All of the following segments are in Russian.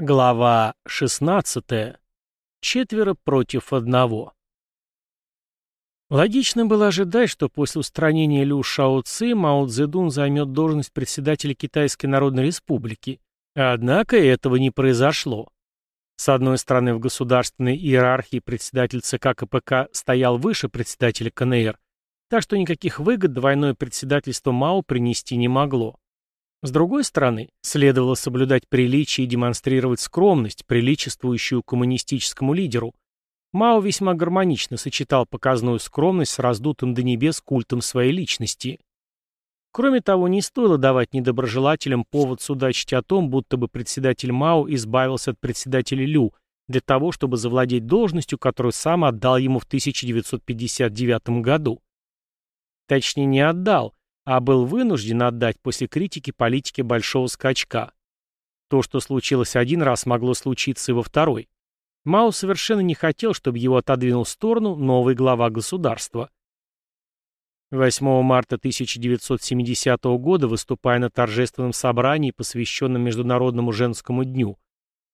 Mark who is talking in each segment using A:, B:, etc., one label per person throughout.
A: Глава 16. Четверо против одного. Логично было ожидать, что после устранения Лю Шао Ци Мао Цзэдун займет должность председателя Китайской Народной Республики. Однако этого не произошло. С одной стороны, в государственной иерархии председатель ЦК КПК стоял выше председателя КНР, так что никаких выгод двойное председательство Мао принести не могло. С другой стороны, следовало соблюдать приличие и демонстрировать скромность, приличествующую коммунистическому лидеру. Мао весьма гармонично сочетал показную скромность с раздутым до небес культом своей личности. Кроме того, не стоило давать недоброжелателям повод судачить о том, будто бы председатель Мао избавился от председателя Лю для того, чтобы завладеть должностью, которую сам отдал ему в 1959 году. Точнее, не отдал, а был вынужден отдать после критики политики большого скачка. То, что случилось один раз, могло случиться и во второй. Мао совершенно не хотел, чтобы его отодвинул в сторону новый глава государства. 8 марта 1970 года, выступая на торжественном собрании, посвященном Международному женскому дню,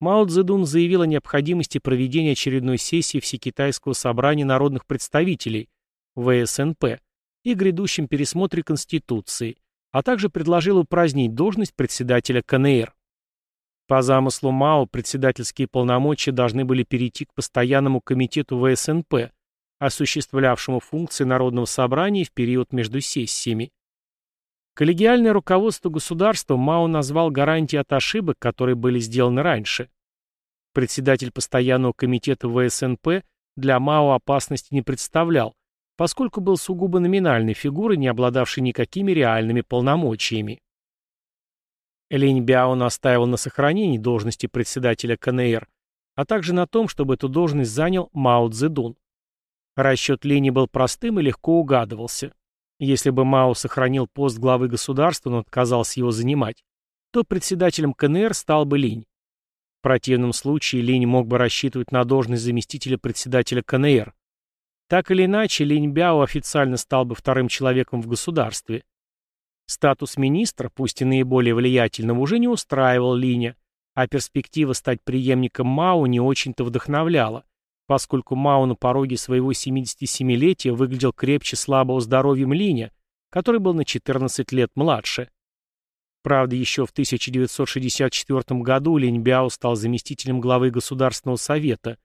A: Мао Цзэдун заявил о необходимости проведения очередной сессии Всекитайского собрания народных представителей, ВСНП, и грядущем пересмотре Конституции, а также предложил упразднить должность председателя КНР. По замыслу МАО председательские полномочия должны были перейти к постоянному комитету ВСНП, осуществлявшему функции Народного собрания в период между сессиями. Коллегиальное руководство государства Мао назвал гарантией от ошибок, которые были сделаны раньше. Председатель постоянного комитета ВСНП для Мао опасности не представлял, поскольку был сугубо номинальной фигурой, не обладавшей никакими реальными полномочиями. Линь Бяо настаивал на сохранении должности председателя КНР, а также на том, чтобы эту должность занял Мао Цзэдун. Расчет Лини был простым и легко угадывался. Если бы Мао сохранил пост главы государства, но отказался его занимать, то председателем КНР стал бы Линь. В противном случае Линь мог бы рассчитывать на должность заместителя председателя КНР, так или иначе, Линь Бяо официально стал бы вторым человеком в государстве. Статус министра, пусть и наиболее влиятельного, уже не устраивал Линя, а перспектива стать преемником Мао не очень-то вдохновляла, поскольку Мао на пороге своего 77-летия выглядел крепче слабого здоровьем Линя, который был на 14 лет младше. Правда, еще в 1964 году Линь Бяо стал заместителем главы Государственного совета,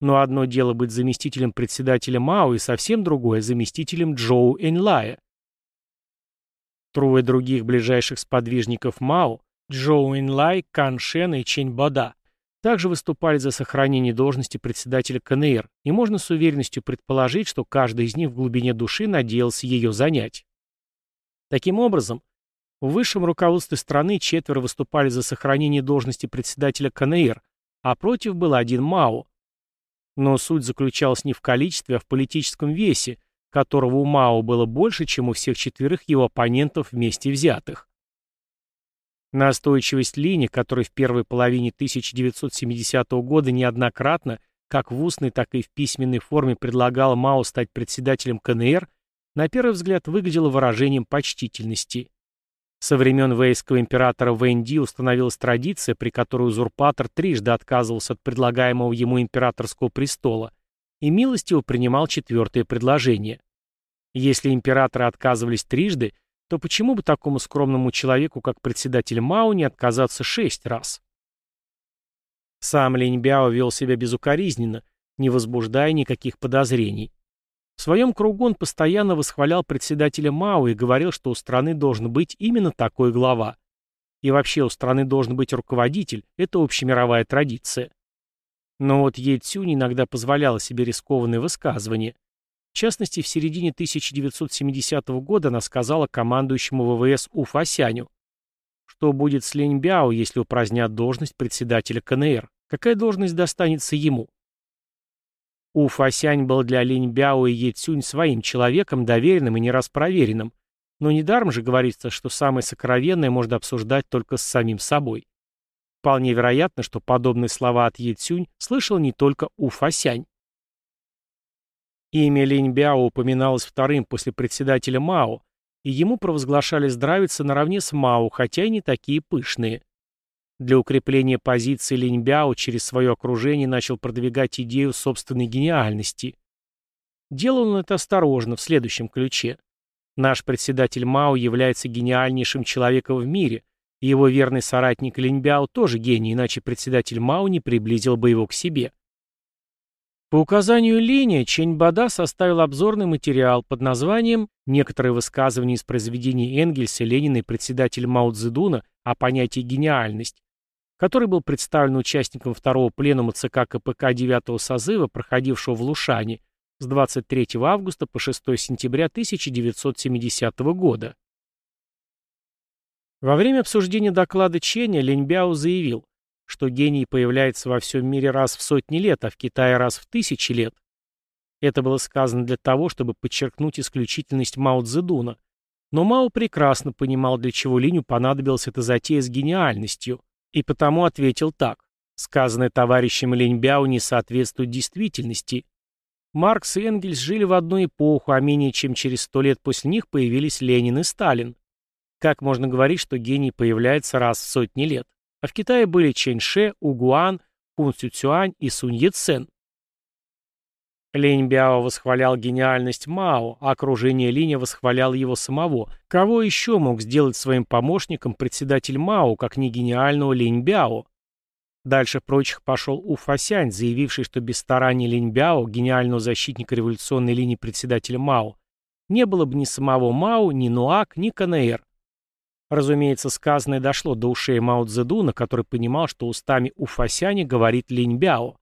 A: но одно дело быть заместителем председателя Мао и совсем другое – заместителем Джоу Эньлая. Трое других ближайших сподвижников Мао – Джоу Эньлай, Кан Шен и Чень Бода – также выступали за сохранение должности председателя КНР, и можно с уверенностью предположить, что каждый из них в глубине души надеялся ее занять. Таким образом, в высшем руководстве страны четверо выступали за сохранение должности председателя КНР, а против был один Мао, но суть заключалась не в количестве, а в политическом весе, которого у Мао было больше, чем у всех четверых его оппонентов вместе взятых. Настойчивость Лини, который в первой половине 1970 года неоднократно, как в устной, так и в письменной форме предлагал Мао стать председателем КНР, на первый взгляд выглядела выражением почтительности. Со времен вейского императора Вэнди установилась традиция, при которой узурпатор трижды отказывался от предлагаемого ему императорского престола и милостиво принимал четвертое предложение. Если императоры отказывались трижды, то почему бы такому скромному человеку, как председатель Мао, не отказаться шесть раз? Сам Линь Бяо вел себя безукоризненно, не возбуждая никаких подозрений. В своем кругу он постоянно восхвалял председателя Мао и говорил, что у страны должен быть именно такой глава. И вообще у страны должен быть руководитель, это общемировая традиция. Но вот Е Цюнь иногда позволяла себе рискованные высказывания. В частности, в середине 1970 года она сказала командующему ВВС У Фасяню, что будет с Лень Бяо, если упразднят должность председателя КНР, какая должность достанется ему. У Фасянь был для Линь Бяо и Е Цюнь своим человеком, доверенным и не раз проверенным. Но недаром же говорится, что самое сокровенное можно обсуждать только с самим собой. Вполне вероятно, что подобные слова от Е Цюнь слышал не только У Фасянь. Имя Линь Бяо упоминалось вторым после председателя Мао, и ему провозглашали здравицы наравне с Мао, хотя и не такие пышные. Для укрепления позиции Линьбяо через свое окружение начал продвигать идею собственной гениальности. Делал он это осторожно, в следующем ключе. Наш председатель Мао является гениальнейшим человеком в мире, и его верный соратник Линьбяо тоже гений, иначе председатель Мао не приблизил бы его к себе. По указанию Линя Чень Бада составил обзорный материал под названием «Некоторые высказывания из произведений Энгельса, Ленина и председателя Мао Цзэдуна о понятии гениальность», который был представлен участникам второго пленума ЦК КПК 9 созыва, проходившего в Лушане с 23 августа по 6 сентября 1970 года. Во время обсуждения доклада Ченя Леньбяо заявил, что гений появляется во всем мире раз в сотни лет, а в Китае раз в тысячи лет. Это было сказано для того, чтобы подчеркнуть исключительность Мао Цзэдуна. Но Мао прекрасно понимал, для чего Линю понадобилась эта затея с гениальностью. И потому ответил так. Сказанное товарищем Леньбяо не соответствует действительности. Маркс и Энгельс жили в одну эпоху, а менее чем через сто лет после них появились Ленин и Сталин. Как можно говорить, что гений появляется раз в сотни лет? А в Китае были Чэнь Ше, Угуан, Кун Цюцюань и Сунь Яцен. Лень Бяо восхвалял гениальность Мао, а окружение Линя восхваляло его самого. Кого еще мог сделать своим помощником председатель Мао, как не гениального Лень Бяо? Дальше прочих пошел У Фасянь, заявивший, что без старания Линь Бяо, гениального защитника революционной линии председателя Мао, не было бы ни самого Мао, ни Нуак, ни КНР. Разумеется, сказанное дошло до ушей Мао Цзэдуна, который понимал, что устами У Фасяня говорит Линь Бяо.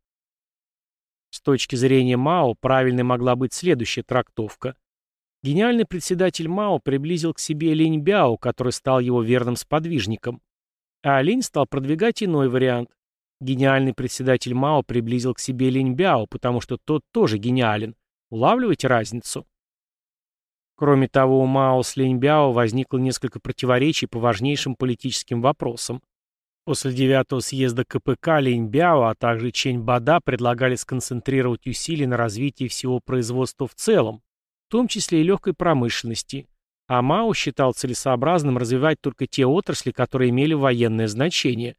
A: С точки зрения Мао, правильной могла быть следующая трактовка. Гениальный председатель Мао приблизил к себе Линь Бяо, который стал его верным сподвижником. А Линь стал продвигать иной вариант. Гениальный председатель Мао приблизил к себе Линь Бяо, потому что тот тоже гениален. Улавливаете разницу? Кроме того, у Мао с Линь Бяо возникло несколько противоречий по важнейшим политическим вопросам. После девятого съезда КПК Линь Бяо, а также Чень Бада предлагали сконцентрировать усилия на развитии всего производства в целом, в том числе и легкой промышленности, а Мао считал целесообразным развивать только те отрасли, которые имели военное значение.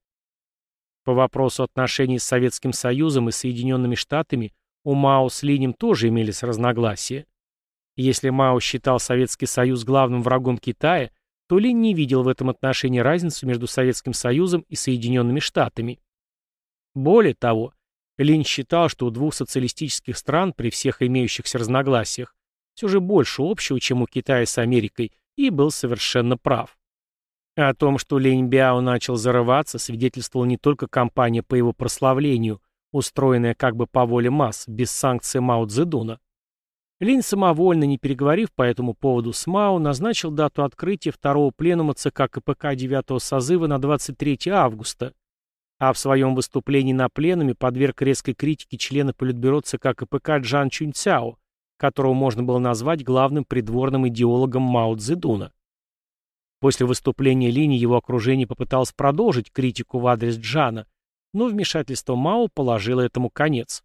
A: По вопросу отношений с Советским Союзом и Соединенными Штатами у Мао с Линем тоже имелись разногласия. Если Мао считал Советский Союз главным врагом Китая, то Лин не видел в этом отношении разницу между Советским Союзом и Соединенными Штатами. Более того, Лин считал, что у двух социалистических стран при всех имеющихся разногласиях все же больше общего, чем у Китая с Америкой, и был совершенно прав. О том, что Лень Бяо начал зарываться, свидетельствовала не только кампания по его прославлению, устроенная как бы по воле масс, без санкций Мао Цзэдуна. Линь самовольно, не переговорив по этому поводу с Мао, назначил дату открытия второго пленума ЦК КПК 9 созыва на 23 августа, а в своем выступлении на пленуме подверг резкой критике члена Политбюро ЦК КПК Джан Чуньцяо, которого можно было назвать главным придворным идеологом Мао Цзэдуна. После выступления Лини его окружение попыталось продолжить критику в адрес Джана, но вмешательство Мао положило этому конец.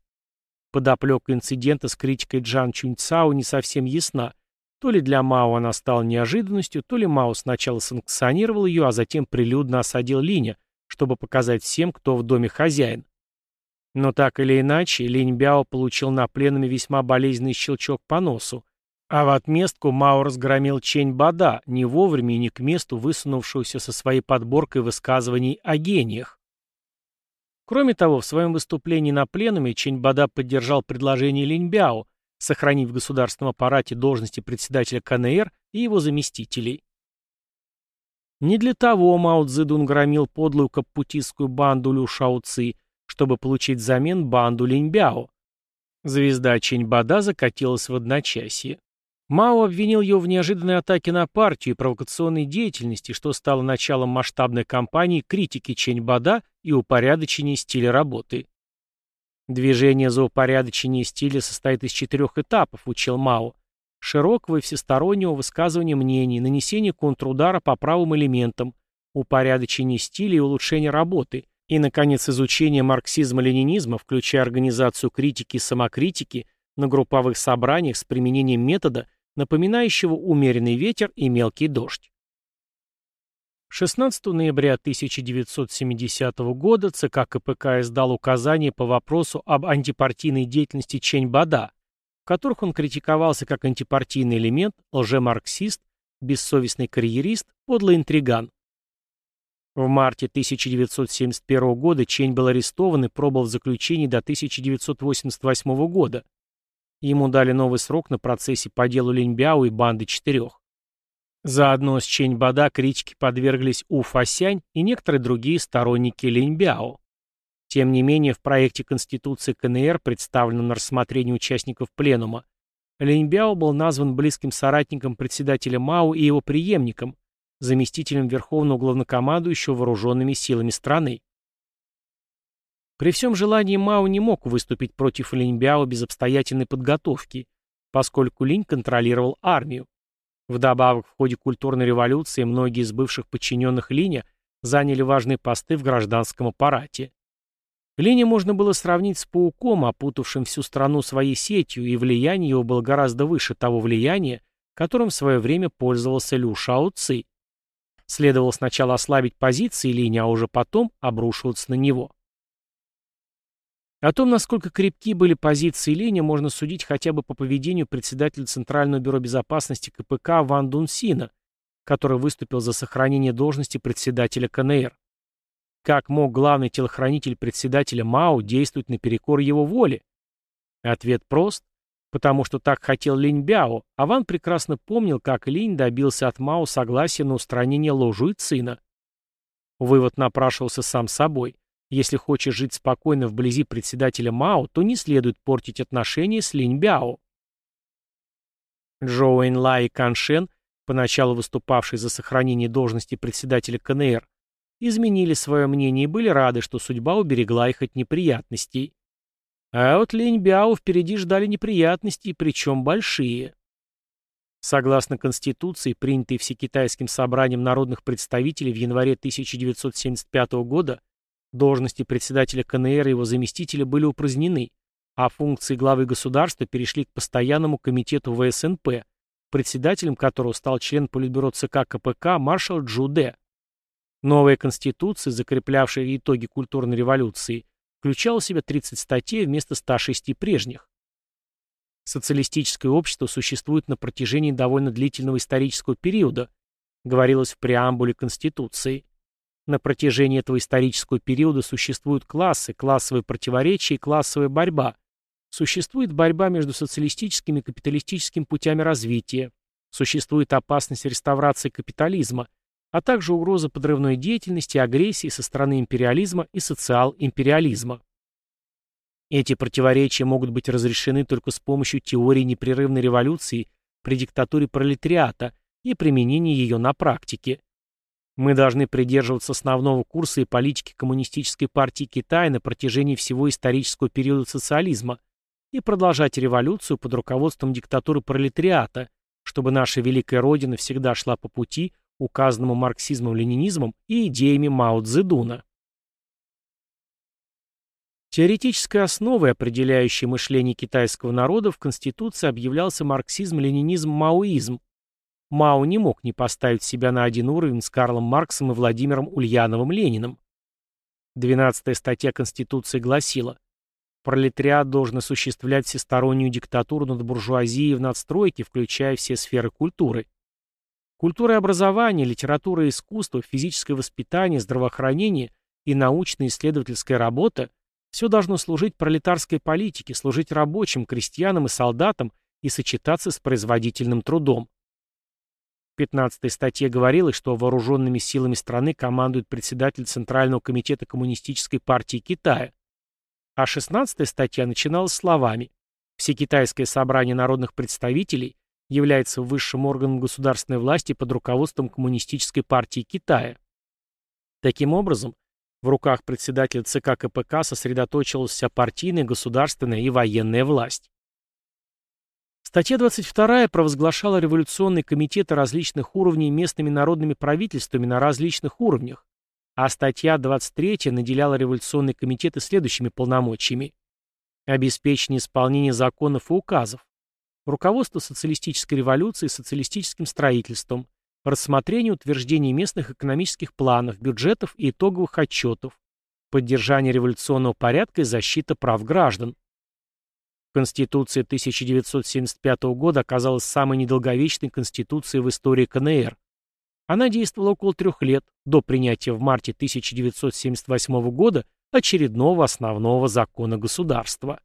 A: Подоплека инцидента с критикой Джан Чуньцао не совсем ясна. То ли для Мао она стала неожиданностью, то ли Мао сначала санкционировал ее, а затем прилюдно осадил Линя, чтобы показать всем, кто в доме хозяин. Но так или иначе, Линь Бяо получил на пленуме весьма болезненный щелчок по носу, а в отместку Мао разгромил Чень Бада, не вовремя и не к месту высунувшегося со своей подборкой высказываний о гениях. Кроме того, в своем выступлении на пленуме Чень Бада поддержал предложение Линьбяо сохранить в государственном аппарате должности председателя КНР и его заместителей. Не для того Мао Цзэдун громил подлую капутистскую банду Лю Шао Ци, чтобы получить взамен банду Линьбяо. Звезда Чень Бада закатилась в одночасье. Мао обвинил его в неожиданной атаке на партию и провокационной деятельности, что стало началом масштабной кампании критики Чэньбада и упорядочения стиля работы. Движение за упорядочение стиля состоит из четырех этапов, учил Мао. Широкого и всестороннего высказывания мнений, нанесения контрудара по правым элементам, упорядочение стиля и улучшение работы, и, наконец, изучение марксизма-ленинизма, включая организацию критики и самокритики на групповых собраниях с применением метода, напоминающего умеренный ветер и мелкий дождь. 16 ноября 1970 года ЦК КПК издал указания по вопросу об антипартийной деятельности Чень Бада, в которых он критиковался как антипартийный элемент, лжемарксист, бессовестный карьерист, подлый интриган. В марте 1971 года Чень был арестован и пробыл в заключении до 1988 года. Ему дали новый срок на процессе по делу Линьбяо и банды четырех. Заодно с Чень-Бада критики подверглись У Фасянь и некоторые другие сторонники Линьбяо. Тем не менее, в проекте Конституции КНР, представленном на рассмотрение участников Пленума, Линьбяо был назван близким соратником председателя Мао и его преемником, заместителем Верховного Главнокомандующего вооруженными силами страны. При всем желании Мао не мог выступить против Линьбяо без обстоятельной подготовки, поскольку Линь контролировал армию. Вдобавок, в ходе культурной революции многие из бывших подчиненных Линя заняли важные посты в гражданском аппарате. Линя можно было сравнить с пауком, опутавшим всю страну своей сетью, и влияние его было гораздо выше того влияния, которым в свое время пользовался Лю Шао Ци. Следовало сначала ослабить позиции Линя, а уже потом обрушиваться на него. О том, насколько крепки были позиции Леня, можно судить хотя бы по поведению председателя Центрального бюро безопасности КПК Ван Дун Сина, который выступил за сохранение должности председателя КНР. Как мог главный телохранитель председателя Мао действовать наперекор его воле? Ответ прост. Потому что так хотел Линь Бяо, а Ван прекрасно помнил, как Линь добился от Мао согласия на устранение ложу и цина. Вывод напрашивался сам собой. Если хочешь жить спокойно вблизи председателя Мао, то не следует портить отношения с Линь Бяо. Джоу Энла и Каншен, поначалу выступавшие за сохранение должности председателя КНР, изменили свое мнение и были рады, что судьба уберегла их от неприятностей. А вот Линь Бяо впереди ждали неприятности, причем большие. Согласно Конституции, принятой Всекитайским собранием народных представителей в январе 1975 года, Должности председателя КНР и его заместителя были упразднены, а функции главы государства перешли к постоянному комитету ВСНП, председателем которого стал член Политбюро ЦК КПК маршал Джу Дэ. Новая конституция, закреплявшая итоги культурной революции, включала в себя 30 статей вместо 106 прежних. Социалистическое общество существует на протяжении довольно длительного исторического периода, говорилось в преамбуле Конституции. На протяжении этого исторического периода существуют классы, классовые противоречия и классовая борьба. Существует борьба между социалистическим и капиталистическим путями развития. Существует опасность реставрации капитализма, а также угроза подрывной деятельности агрессии со стороны империализма и социал-империализма. Эти противоречия могут быть разрешены только с помощью теории непрерывной революции при диктатуре пролетариата и применения ее на практике. Мы должны придерживаться основного курса и политики Коммунистической партии Китая на протяжении всего исторического периода социализма и продолжать революцию под руководством диктатуры пролетариата, чтобы наша великая Родина всегда шла по пути, указанному марксизмом-ленинизмом и идеями Мао Цзэдуна. Теоретической основой, определяющей мышление китайского народа, в Конституции объявлялся марксизм-ленинизм-маоизм, Мао не мог не поставить себя на один уровень с Карлом Марксом и Владимиром Ульяновым Лениным. Двенадцатая статья Конституции гласила «Пролетариат должен осуществлять всестороннюю диктатуру над буржуазией в надстройке, включая все сферы культуры. Культура и образование, литература и искусство, физическое воспитание, здравоохранение и научно-исследовательская работа – все должно служить пролетарской политике, служить рабочим, крестьянам и солдатам и сочетаться с производительным трудом. В 15 статье говорилось, что вооруженными силами страны командует председатель Центрального комитета Коммунистической партии Китая. А 16 статья начиналась словами «Всекитайское собрание народных представителей является высшим органом государственной власти под руководством Коммунистической партии Китая». Таким образом, в руках председателя ЦК КПК сосредоточилась вся партийная, государственная и военная власть. Статья 22 провозглашала революционные комитеты различных уровней местными народными правительствами на различных уровнях, а статья 23 наделяла революционные комитеты следующими полномочиями. Обеспечение исполнения законов и указов, руководство социалистической революцией и социалистическим строительством, рассмотрение утверждения местных экономических планов, бюджетов и итоговых отчетов, поддержание революционного порядка и защита прав граждан. Конституция 1975 года оказалась самой недолговечной конституцией в истории КНР. Она действовала около трех лет, до принятия в марте 1978 года очередного основного закона государства.